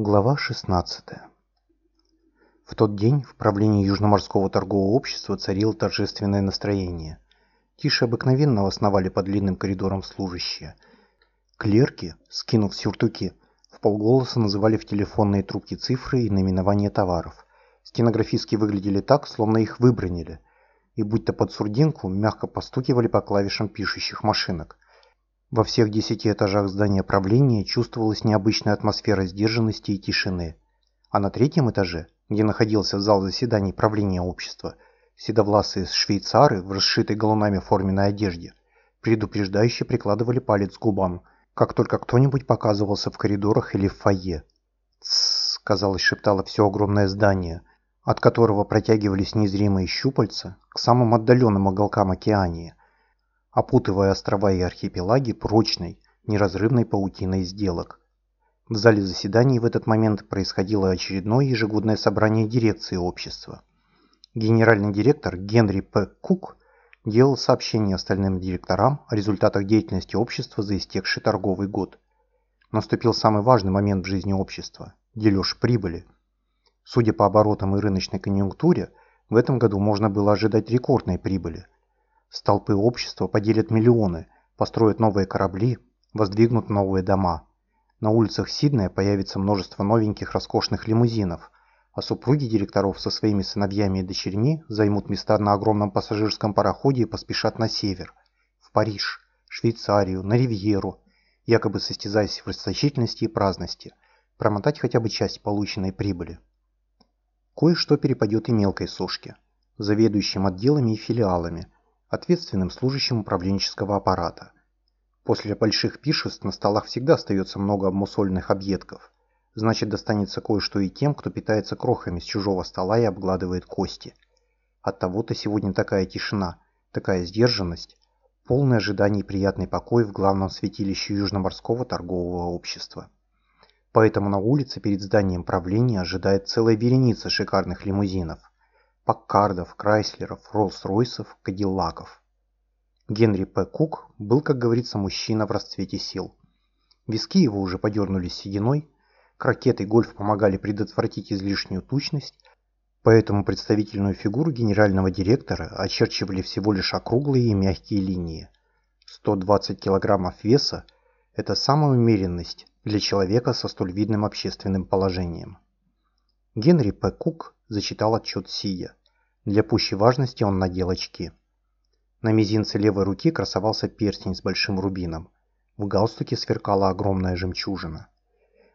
Глава 16 В тот день в правлении Южноморского торгового общества царило торжественное настроение. Тише обыкновенного сновали по длинным коридорам служащие. Клерки, скинув сюртуки, в полголоса называли в телефонные трубки цифры и наименования товаров. Стенографистки выглядели так, словно их выбронили, и будто под сурдинку мягко постукивали по клавишам пишущих машинок – во всех десяти этажах здания правления чувствовалась необычная атмосфера сдержанности и тишины. А на третьем этаже, где находился зал заседаний правления общества, седовласые швейцары в расшитой галунами форменной одежде предупреждающе прикладывали палец к губам, как только кто-нибудь показывался в коридорах или в фойе. «Тссс», казалось, шептало все огромное здание, от которого протягивались незримые щупальца к самым отдаленным уголкам океании опутывая острова и архипелаги прочной, неразрывной паутиной сделок. В зале заседаний в этот момент происходило очередное ежегодное собрание дирекции общества. Генеральный директор Генри П. Кук делал сообщение остальным директорам о результатах деятельности общества за истекший торговый год. Наступил самый важный момент в жизни общества – дележ прибыли. Судя по оборотам и рыночной конъюнктуре, в этом году можно было ожидать рекордной прибыли – Столпы общества поделят миллионы, построят новые корабли, воздвигнут новые дома. На улицах Сиднея появится множество новеньких роскошных лимузинов, а супруги директоров со своими сыновьями и дочерьми займут места на огромном пассажирском пароходе и поспешат на север, в Париж, Швейцарию, на Ривьеру, якобы состязаясь в расточительности и праздности, промотать хотя бы часть полученной прибыли. Кое-что перепадет и мелкой сушке, заведующим отделами и филиалами – ответственным служащим управленческого аппарата. После больших пишеств на столах всегда остается много обмусольных объедков. Значит, достанется кое-что и тем, кто питается крохами с чужого стола и обгладывает кости. От того-то сегодня такая тишина, такая сдержанность, полное ожидание и приятный покой в главном святилище Южноморского торгового общества. Поэтому на улице перед зданием правления ожидает целая вереница шикарных лимузинов. Паккардов, Крайслеров, Роллс-Ройсов, Кадиллаков. Генри П. Кук был, как говорится, мужчина в расцвете сил. Виски его уже подернулись сединой, крокет и гольф помогали предотвратить излишнюю тучность, поэтому представительную фигуру генерального директора очерчивали всего лишь округлые и мягкие линии. 120 килограммов веса – это самая умеренность для человека со столь видным общественным положением. Генри П. Кук зачитал отчет сидя. Для пущей важности он надел очки. На мизинце левой руки красовался перстень с большим рубином. В галстуке сверкала огромная жемчужина.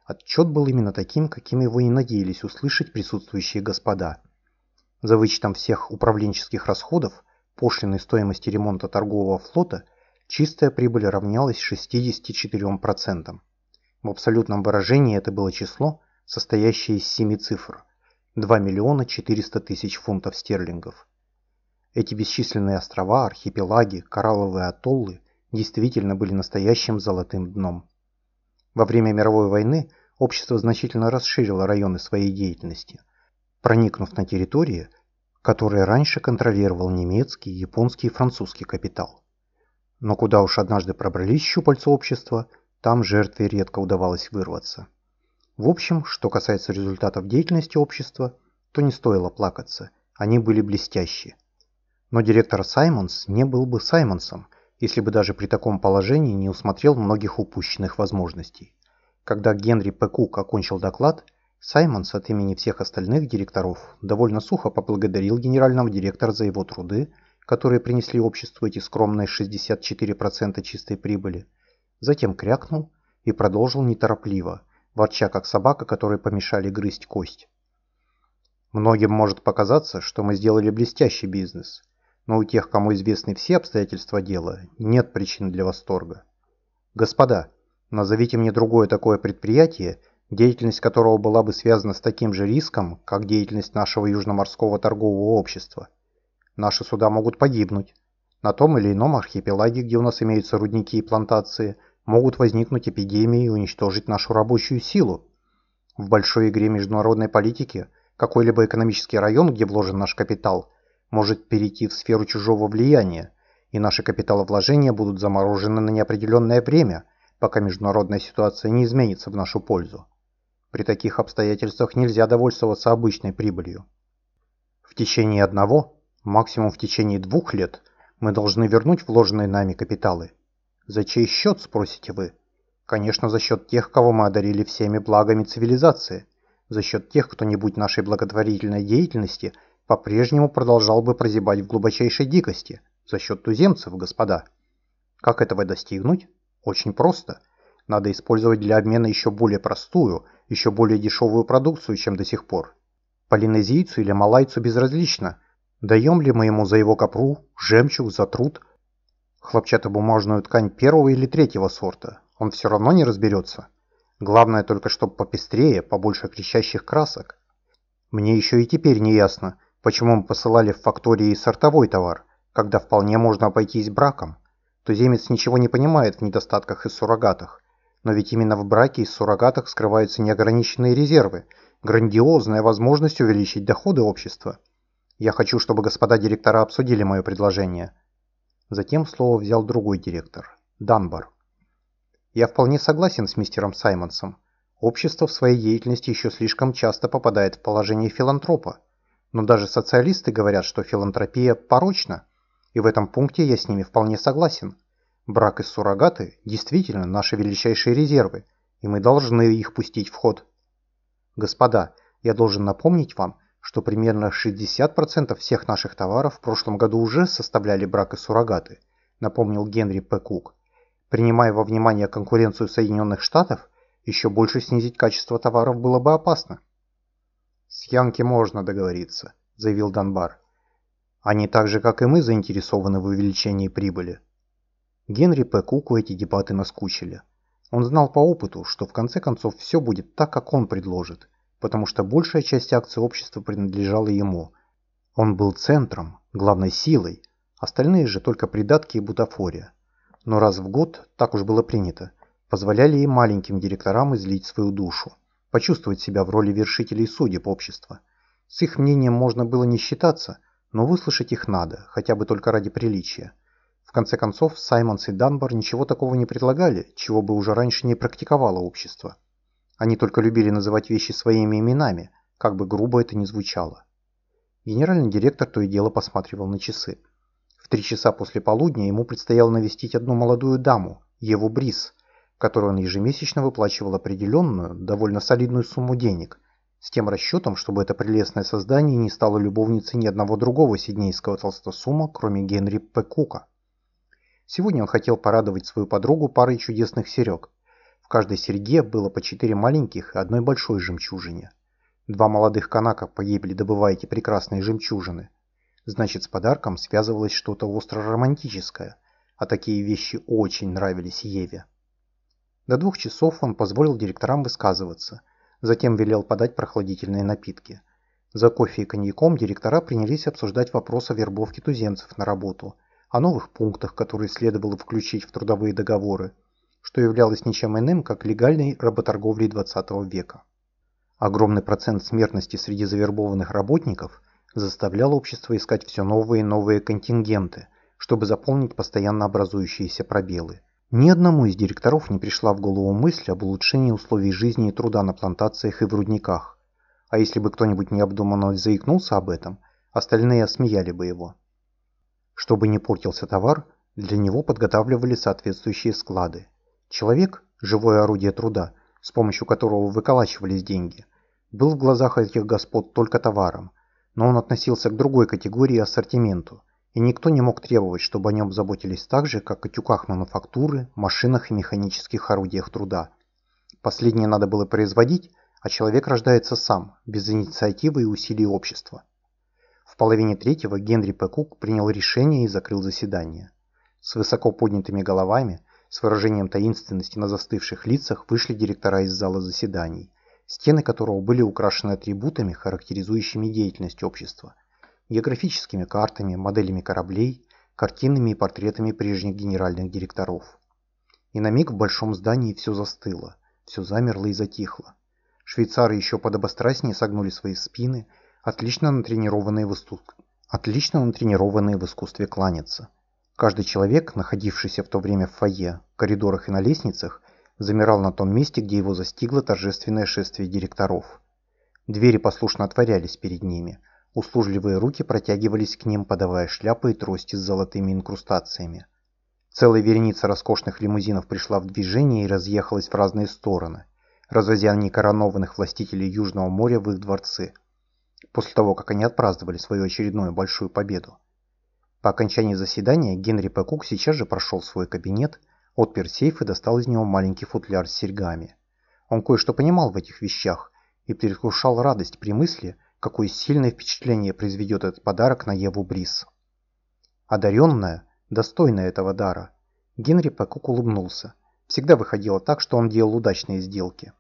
Отчет был именно таким, каким его и надеялись услышать присутствующие господа. За вычетом всех управленческих расходов, пошлиной стоимости ремонта торгового флота, чистая прибыль равнялась 64%. В абсолютном выражении это было число, состоящее из семи цифр – 2 миллиона 400 тысяч фунтов стерлингов. Эти бесчисленные острова, архипелаги, коралловые атоллы действительно были настоящим золотым дном. Во время мировой войны общество значительно расширило районы своей деятельности, проникнув на территории, которые раньше контролировал немецкий, японский и французский капитал. Но куда уж однажды пробрались щупальца общества, там жертве редко удавалось вырваться. В общем, что касается результатов деятельности общества, то не стоило плакаться, они были блестящие. Но директор Саймонс не был бы Саймонсом, если бы даже при таком положении не усмотрел многих упущенных возможностей. Когда Генри П. Кук окончил доклад, Саймонс от имени всех остальных директоров довольно сухо поблагодарил генерального директора за его труды, которые принесли обществу эти скромные 64% чистой прибыли, затем крякнул и продолжил неторопливо – ворча как собака, которой помешали грызть кость. Многим может показаться, что мы сделали блестящий бизнес, но у тех, кому известны все обстоятельства дела, нет причин для восторга. Господа, назовите мне другое такое предприятие, деятельность которого была бы связана с таким же риском, как деятельность нашего Южноморского торгового общества. Наши суда могут погибнуть. На том или ином архипелаге, где у нас имеются рудники и плантации – могут возникнуть эпидемии и уничтожить нашу рабочую силу. В большой игре международной политики какой-либо экономический район, где вложен наш капитал, может перейти в сферу чужого влияния, и наши капиталовложения будут заморожены на неопределенное время, пока международная ситуация не изменится в нашу пользу. При таких обстоятельствах нельзя довольствоваться обычной прибылью. В течение одного, максимум в течение двух лет, мы должны вернуть вложенные нами капиталы. За чей счет, спросите вы? Конечно, за счет тех, кого мы одарили всеми благами цивилизации. За счет тех, кто не будь нашей благотворительной деятельности, по-прежнему продолжал бы прозябать в глубочайшей дикости. За счет туземцев, господа. Как этого достигнуть? Очень просто. Надо использовать для обмена еще более простую, еще более дешевую продукцию, чем до сих пор. Полинезийцу или малайцу безразлично, даем ли мы ему за его копру, жемчуг, за труд, хлопчатобумажную ткань первого или третьего сорта. Он все равно не разберется. Главное только, чтобы попестрее, побольше кричащих красок. Мне еще и теперь не ясно, почему мы посылали в фактории сортовой товар, когда вполне можно обойтись браком. Туземец ничего не понимает в недостатках и суррогатах. Но ведь именно в браке и суррогатах скрываются неограниченные резервы, грандиозная возможность увеличить доходы общества. Я хочу, чтобы господа директора обсудили мое предложение. Затем слово взял другой директор, Данбар. Я вполне согласен с мистером Саймонсом. Общество в своей деятельности еще слишком часто попадает в положение филантропа. Но даже социалисты говорят, что филантропия порочна – и в этом пункте я с ними вполне согласен. Брак и суррогаты действительно наши величайшие резервы, и мы должны их пустить в ход. Господа, я должен напомнить вам, что примерно 60% всех наших товаров в прошлом году уже составляли брак и суррогаты, напомнил Генри П. Кук. Принимая во внимание конкуренцию Соединенных Штатов, еще больше снизить качество товаров было бы опасно. «С Янки можно договориться», — заявил Данбар. Они так же, как и мы, заинтересованы в увеличении прибыли. Генри П. Куку эти дебаты наскучили. Он знал по опыту, что в конце концов все будет так, как он предложит, потому что большая часть акций общества принадлежала ему. Он был центром, главной силой, остальные же только придатки и бутафория. Но раз в год, так уж было принято, позволяли и маленьким директорам излить свою душу, почувствовать себя в роли вершителей судеб общества. С их мнением можно было не считаться – но выслушать их надо, хотя бы только ради приличия. В конце концов, Саймонс и Данбар ничего такого не предлагали, чего бы уже раньше не практиковало общество. Они только любили называть вещи своими именами, как бы грубо это ни звучало. Генеральный директор то и дело посматривал на часы. В три часа после полудня ему предстояло навестить одну молодую даму, Еву Брис, которой он ежемесячно выплачивал определенную, довольно солидную сумму денег, с тем расчетом, чтобы это прелестное создание не стало любовницей ни одного другого сиднейского толстосума, кроме Генри П. Кука. Сегодня он хотел порадовать свою подругу парой чудесных серег. Каждой серьге было по четыре маленьких и одной большой жемчужине. Два молодых канака погибли, добывая эти прекрасные жемчужины. Значит, с подарком связывалось что-то остро-романтическое, а такие вещи очень нравились Еве. До двух часов он позволил директорам высказываться – Затем велел подать прохладительные напитки. За кофе и коньяком директора принялись обсуждать вопрос о вербовке туземцев на работу, о новых пунктах, которые следовало включить в трудовые договоры, что являлось ничем иным, как легальной работорговлей XX века. Огромный процент смертности среди завербованных работников заставлял общество искать все новые и новые контингенты, чтобы заполнить постоянно образующиеся пробелы – ни одному из директоров не пришла в голову мысль об улучшении условий жизни и труда на плантациях и в рудниках. А если бы кто-нибудь необдуманно заикнулся об этом, остальные осмеяли бы его. Чтобы не портился товар, для него подготавливали соответствующие склады. Человек – живое орудие труда, с помощью которого выколачивались деньги, был в глазах этих господ только товаром, но он относился к другой категории ассортименту – и никто не мог требовать, чтобы о нем заботились так же, как о тюках мануфактуры, машинах и механических орудиях труда. Последнее надо было производить, а человек рождается сам, без инициативы и усилий общества. В половине третьего Генри П. Кук принял решение и закрыл заседание. С высоко поднятыми головами, с выражением таинственности на застывших лицах вышли директора из зала заседаний, стены которого были украшены атрибутами, характеризующими деятельность общества – географическими картами, моделями кораблей, картинами и портретами прежних генеральных директоров. И на миг в большом здании все застыло, все замерло и затихло. Швейцары еще подобострастнее согнули свои спины, отлично натренированные в, исту... отлично натренированные в искусстве кланяться. Каждый человек, находившийся в то время в фойе, коридорах и на лестницах, замирал на том месте, где его застигло торжественное шествие директоров. Двери послушно отворялись перед ними. Услужливые руки протягивались к ним, подавая шляпы и трости с золотыми инкрустациями. Целая вереница роскошных лимузинов пришла в движение и разъехалась в разные стороны, развозя некоронованных властителей Южного моря в их дворцы, после того, как они отпраздновали свою очередную большую победу. По окончании заседания Генри П. Кук сейчас же прошел в свой кабинет, отпер сейф и достал из него маленький футляр с серьгами. Он кое-что понимал в этих вещах и предвкушал радость при мысли, какое сильное впечатление произведет этот подарок на Еву Брис. Одаренная, достойная этого дара, Генри Пэкук улыбнулся. Всегда выходило так, что он делал удачные сделки.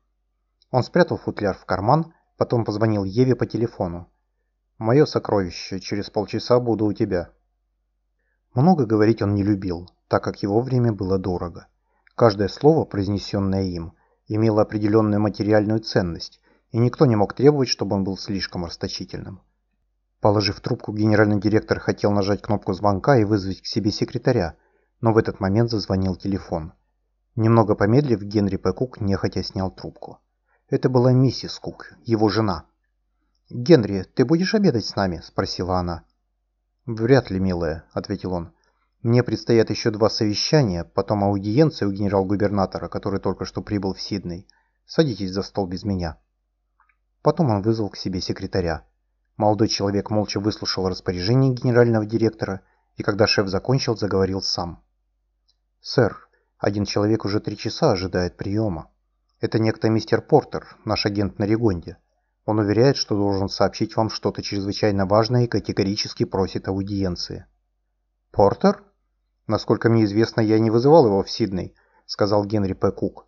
Он спрятал футляр в карман, потом позвонил Еве по телефону. «Мое сокровище, через полчаса буду у тебя». Много говорить он не любил, так как его время было дорого. Каждое слово, произнесенное им, имело определенную материальную ценность, и никто не мог требовать, чтобы он был слишком расточительным. Положив трубку, генеральный директор хотел нажать кнопку звонка и вызвать к себе секретаря, но в этот момент зазвонил телефон. Немного помедлив, Генри П. Кук нехотя снял трубку. Это была миссис Кук, его жена. «Генри, ты будешь обедать с нами?» – спросила она. «Вряд ли, милая», – ответил он. «Мне предстоят еще два совещания, потом аудиенция у генерал-губернатора, который только что прибыл в Сидней. Садитесь за стол без меня». Потом он вызвал к себе секретаря. Молодой человек молча выслушал распоряжение генерального директора, и когда шеф закончил, заговорил сам. «Сэр, один человек уже три часа ожидает приема. Это некто мистер Портер, наш агент на Регонде. Он уверяет, что должен сообщить вам что-то чрезвычайно важное и категорически просит аудиенции». «Портер? Насколько мне известно, я не вызывал его в Сидней», — сказал Генри П. Кук.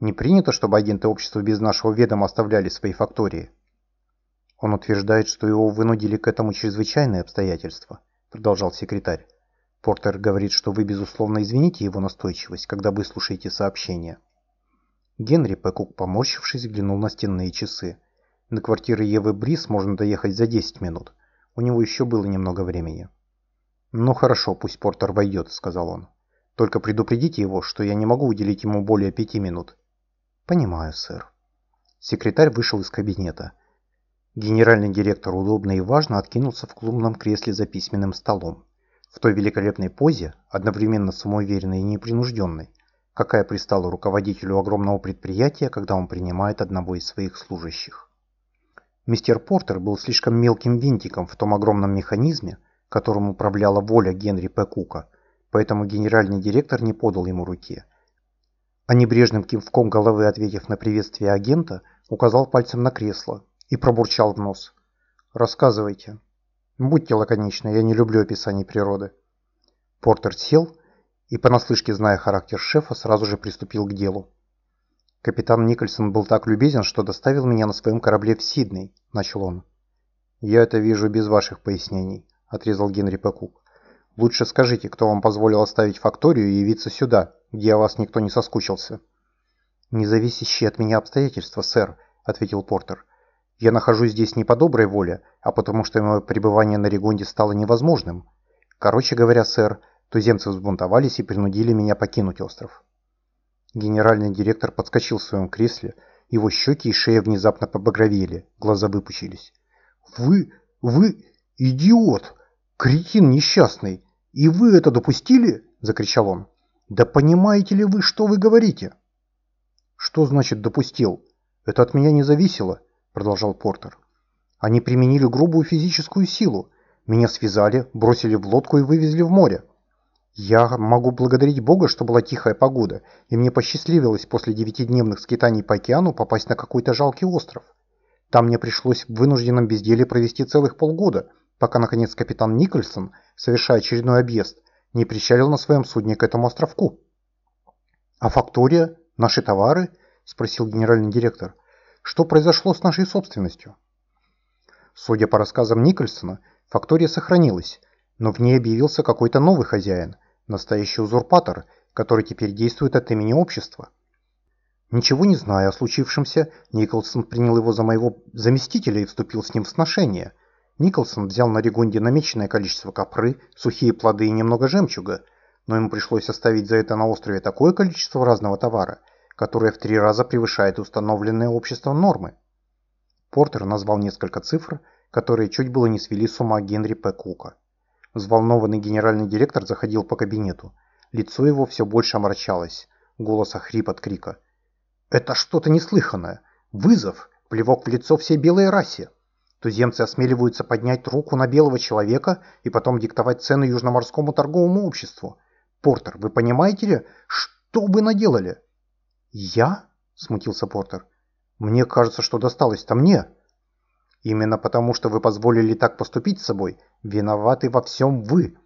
Не принято, чтобы агенты общества без нашего ведома оставляли свои фактории. Он утверждает, что его вынудили к этому чрезвычайные обстоятельства, продолжал секретарь. Портер говорит, что вы, безусловно, извините его настойчивость, когда выслушаете сообщение. Генри Пэкук, поморщившись, взглянул на стенные часы. До квартиры Евы Брис можно доехать за 10 минут. У него еще было немного времени. «Ну хорошо, пусть Портер войдет», — сказал он. «Только предупредите его, что я не могу уделить ему более пяти минут. «Понимаю, сэр». Секретарь вышел из кабинета. Генеральный директор удобно и важно откинулся в клубном кресле за письменным столом. В той великолепной позе, одновременно самоуверенной и непринужденной, какая пристала руководителю огромного предприятия, когда он принимает одного из своих служащих. Мистер Портер был слишком мелким винтиком в том огромном механизме, которым управляла воля Генри П. Кука, поэтому генеральный директор не подал ему руки – а небрежным кивком головы, ответив на приветствие агента, указал пальцем на кресло и пробурчал в нос. «Рассказывайте. Будьте лаконичны, я не люблю описаний природы». Портер сел и, понаслышке зная характер шефа, сразу же приступил к делу. «Капитан Никольсон был так любезен, что доставил меня на своем корабле в Сидней», – начал он. «Я это вижу без ваших пояснений», – отрезал Генри Пекук. «Лучше скажите, кто вам позволил оставить факторию и явиться сюда, где о вас никто не соскучился». «Независящие от меня обстоятельства, сэр», — ответил Портер. «Я нахожусь здесь не по доброй воле, а потому что мое пребывание на Регонде стало невозможным. Короче говоря, сэр, туземцы взбунтовались и принудили меня покинуть остров». Генеральный директор подскочил в своем кресле, его щеки и шея внезапно побагровели, глаза выпучились. «Вы... вы... идиот! Кретин несчастный! И вы это допустили?» – закричал он. Да понимаете ли вы, что вы говорите? Что значит допустил? Это от меня не зависело, продолжал Портер. Они применили грубую физическую силу. Меня связали, бросили в лодку и вывезли в море. Я могу благодарить Бога, что была тихая погода, и мне посчастливилось после девятидневных скитаний по океану попасть на какой-то жалкий остров. Там мне пришлось в вынужденном безделии провести целых полгода, пока, наконец, капитан Никольсон, совершая очередной объезд, не причалил на своем судне к этому островку. «А фактория? Наши товары?» – спросил генеральный директор. «Что произошло с нашей собственностью?» Судя по рассказам Никольсона, фактория сохранилась, но в ней объявился какой-то новый хозяин, настоящий узурпатор, который теперь действует от имени общества. Ничего не зная о случившемся, Николсон принял его за моего заместителя и вступил с ним в сношение – Николсон взял на Регонде намеченное количество копры, сухие плоды и немного жемчуга, но ему пришлось оставить за это на острове такое количество разного товара, которая в три раза превышает установленные обществом нормы. Портер назвал несколько цифр, которые чуть было не свели с ума Генри П. Кука. Взволнованный генеральный директор заходил по кабинету. Лицо его все больше омрачалось. Голос охрип от крика. «Это что-то неслыханное! Вызов! Плевок в лицо всей белой расе! Туземцы осмеливаются поднять руку на белого человека и потом диктовать цены Южноморскому торговому обществу. Портер, вы понимаете ли, что вы наделали?» «Я?» – смутился Портер. «Мне кажется, что досталось-то мне». «Именно потому, что вы позволили так поступить с собой, виноваты во всем вы.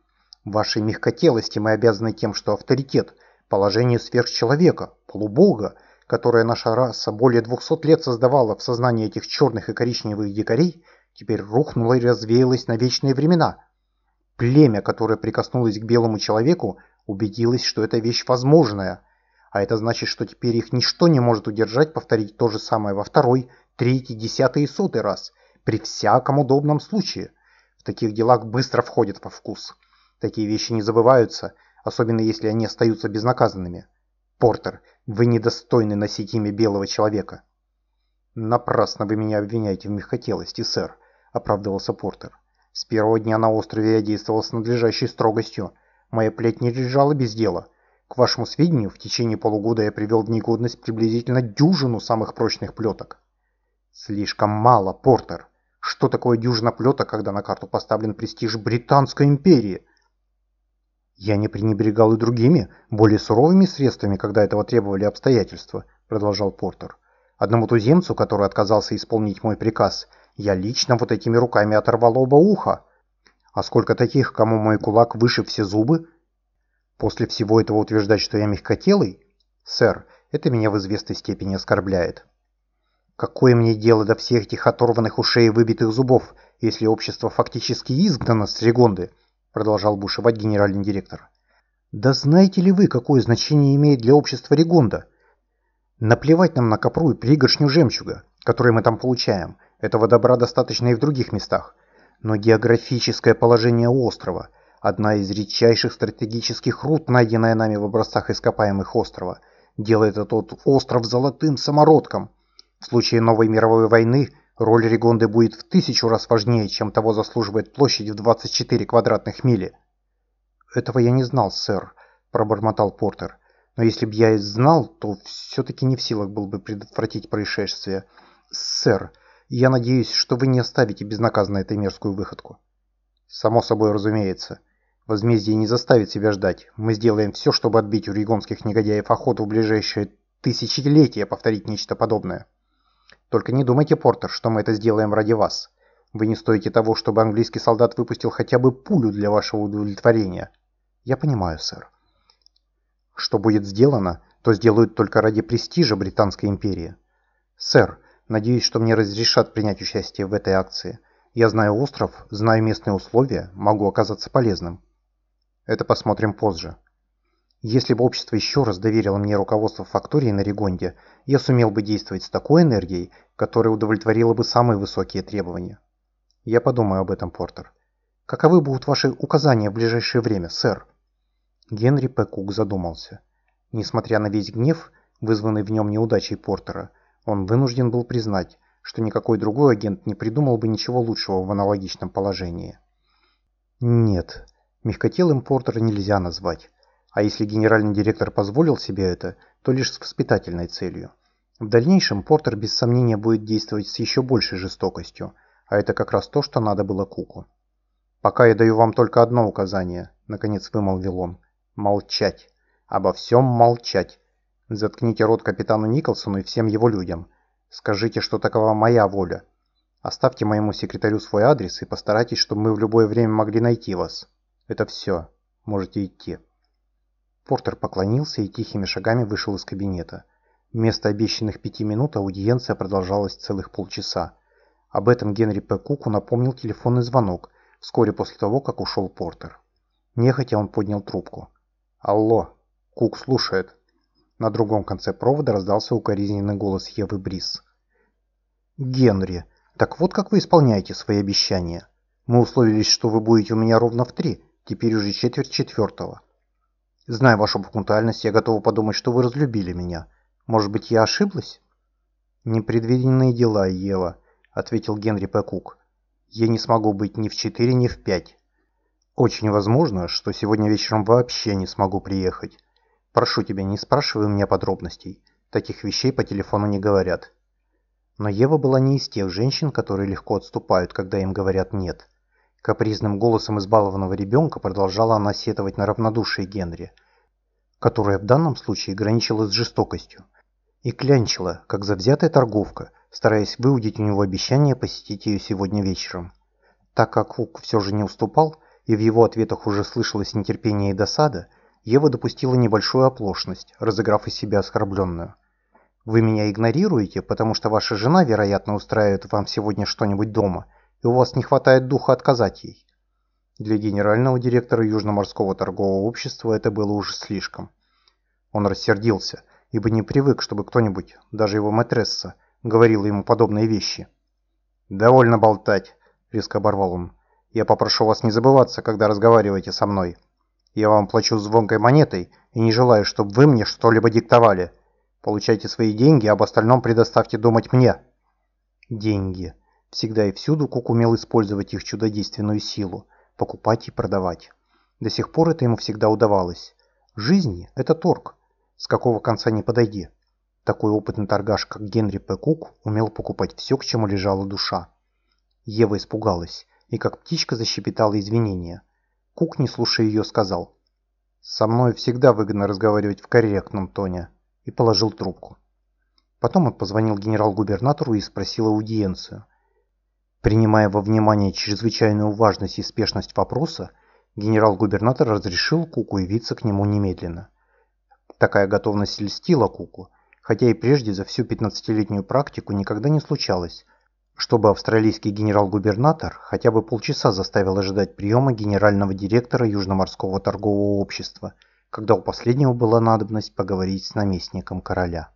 Вашей мягкотелости мы обязаны тем, что авторитет, положение сверхчеловека, полубога, которое наша раса более двухсот лет создавала в сознании этих черных и коричневых дикарей, теперь рухнуло и развеялось на вечные времена. Племя, которое прикоснулось к белому человеку, убедилось, что эта вещь возможная – а это значит, что теперь их ничто не может удержать повторить то же самое во второй, третий, десятый и сотый раз, при всяком удобном случае. В таких делах быстро входят во вкус. Такие вещи не забываются, особенно если они остаются безнаказанными. Портер, вы недостойны носить имя белого человека. Напрасно вы меня обвиняете в мягкотелости, сэр, оправдывался Портер. С первого дня на острове я действовал с надлежащей строгостью. Моя плеть не лежала без дела. К вашему сведению, в течение полугода я привел в негодность приблизительно дюжину самых прочных плеток. Слишком мало, Портер. Что такое дюжина плеток, когда на карту поставлен престиж Британской империи? Я не пренебрегал и другими, более суровыми средствами, когда этого требовали обстоятельства, продолжал Портер. Одному туземцу, который отказался исполнить мой приказ, я лично вот этими руками оторвал оба уха. А сколько таких, кому мой кулак выше все зубы, После всего этого утверждать, что я мягкотелый? Сэр, это меня в известной степени оскорбляет. Какое мне дело до всех этих оторванных ушей и выбитых зубов, если общество фактически изгнано с Регонды? Продолжал бушевать генеральный директор. Да знаете ли вы, какое значение имеет для общества Регонда? Наплевать нам на копру и пригоршню жемчуга, который мы там получаем. Этого добра достаточно и в других местах. Но географическое положение острова – Одна из редчайших стратегических руд, найденная нами в образцах ископаемых острова, делает этот остров золотым самородком. В случае новой мировой войны роль Регонды будет в тысячу раз важнее, чем того заслуживает площадь в 24 квадратных мили. «Этого я не знал, сэр», – пробормотал Портер. «Но если б я и знал, то все-таки не в силах был бы предотвратить происшествие. Сэр, я надеюсь, что вы не оставите безнаказанно эту мерзкую выходку». «Само собой разумеется. Возмездие не заставит себя ждать. Мы сделаем все, чтобы отбить у регонских негодяев охоту в ближайшие тысячелетия повторить нечто подобное. Только не думайте, Портер, что мы это сделаем ради вас. Вы не стоите того, чтобы английский солдат выпустил хотя бы пулю для вашего удовлетворения. Я понимаю, сэр. Что будет сделано, то сделают только ради престижа Британской империи. Сэр, надеюсь, что мне разрешат принять участие в этой акции. Я знаю остров, знаю местные условия, могу оказаться полезным. Это посмотрим позже. Если бы общество еще раз доверило мне руководство фактории на Регонде, я сумел бы действовать с такой энергией, которая удовлетворила бы самые высокие требования. Я подумаю об этом, Портер. Каковы будут ваши указания в ближайшее время, сэр? Генри П. Кук задумался. Несмотря на весь гнев, вызванный в нем неудачей Портера, он вынужден был признать, что никакой другой агент не придумал бы ничего лучшего в аналогичном положении. Нет, Мягкотелым Портера нельзя назвать. А если генеральный директор позволил себе это, то лишь с воспитательной целью. В дальнейшем Портер без сомнения будет действовать с еще большей жестокостью, а это как раз то, что надо было Куку. «Пока я даю вам только одно указание», — наконец вымолвил он. «Молчать. Обо всем молчать. Заткните рот капитану Николсону и всем его людям. Скажите, что такова моя воля. Оставьте моему секретарю свой адрес и постарайтесь, чтобы мы в любое время могли найти вас». Это все. Можете идти. Портер поклонился и тихими шагами вышел из кабинета. Вместо обещанных пяти минут аудиенция продолжалась целых полчаса. Об этом Генри П. Куку напомнил телефонный звонок вскоре после того, как ушел Портер. Нехотя он поднял трубку. «Алло, Кук слушает». На другом конце провода раздался укоризненный голос Евы Брис. «Генри, так вот как вы исполняете свои обещания. Мы условились, что вы будете у меня ровно в три, Теперь уже четверть четвертого. Зная вашу пунктуальность, я готова подумать, что вы разлюбили меня. Может быть, я ошиблась?» «Непредвиденные дела, Ева», — ответил Генри П. Кук. «Я не смогу быть ни в четыре, ни в пять. Очень возможно, что сегодня вечером вообще не смогу приехать. Прошу тебя, не спрашивай у меня подробностей. Таких вещей по телефону не говорят». Но Ева была не из тех женщин, которые легко отступают, когда им говорят «нет». Капризным голосом избалованного ребенка продолжала она сетовать на равнодушие Генри, которое в данном случае граничило с жестокостью и клянчила, как завзятая торговка, стараясь выудить у него обещание посетить ее сегодня вечером. Так как Хук все же не уступал, и в его ответах уже слышалось нетерпение и досада, Ева допустила небольшую оплошность, разыграв из себя оскорбленную. «Вы меня игнорируете, потому что ваша жена, вероятно, устраивает вам сегодня что-нибудь дома, и у вас не хватает духа отказать ей». Для генерального директора Южно-морского торгового общества это было уже слишком. Он рассердился – ибо не привык, чтобы кто-нибудь, даже его матресса, говорил ему подобные вещи. «Довольно болтать», — резко оборвал он. «Я попрошу вас не забываться, когда разговариваете со мной. Я вам плачу звонкой монетой и не желаю, чтобы вы мне что-либо диктовали. Получайте свои деньги, об остальном предоставьте думать мне». Деньги. Всегда и всюду Кук умел использовать их чудодейственную силу, покупать и продавать. До сих пор это ему всегда удавалось. Жизни – это торг, с какого конца не подойди. Такой опытный торгаш, как Генри П. Кук, умел покупать все, к чему лежала душа. Ева испугалась и как птичка защепетала извинения. Кук, не слушая ее, сказал «Со мной всегда выгодно разговаривать в корректном тоне» и положил трубку. Потом он позвонил генерал-губернатору и спросил аудиенцию. Принимая во внимание чрезвычайную важность и спешность вопроса, генерал-губернатор разрешил Куку явиться к нему немедленно. Такая готовность льстила Куку, хотя и прежде за всю 15-летнюю практику никогда не случалось, чтобы австралийский генерал-губернатор хотя бы полчаса заставил ожидать приема генерального директора Южно-морского торгового общества, когда у последнего была надобность поговорить с наместником короля.